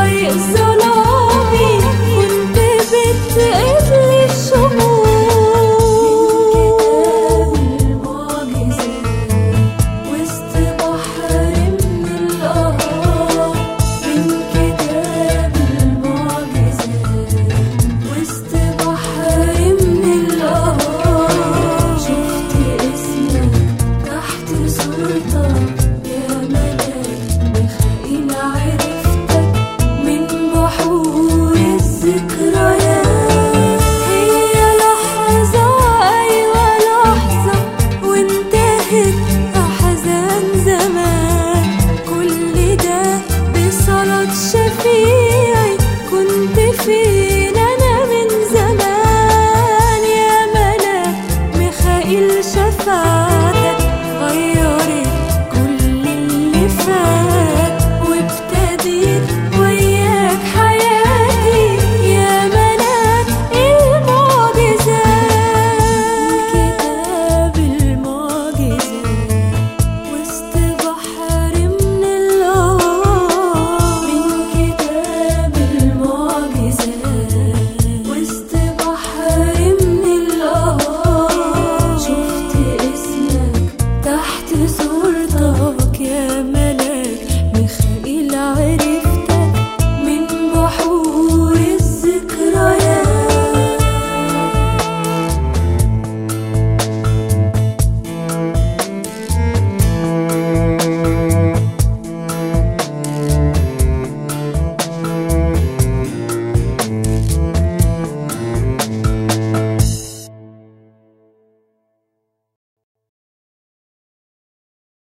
rồi yêu solo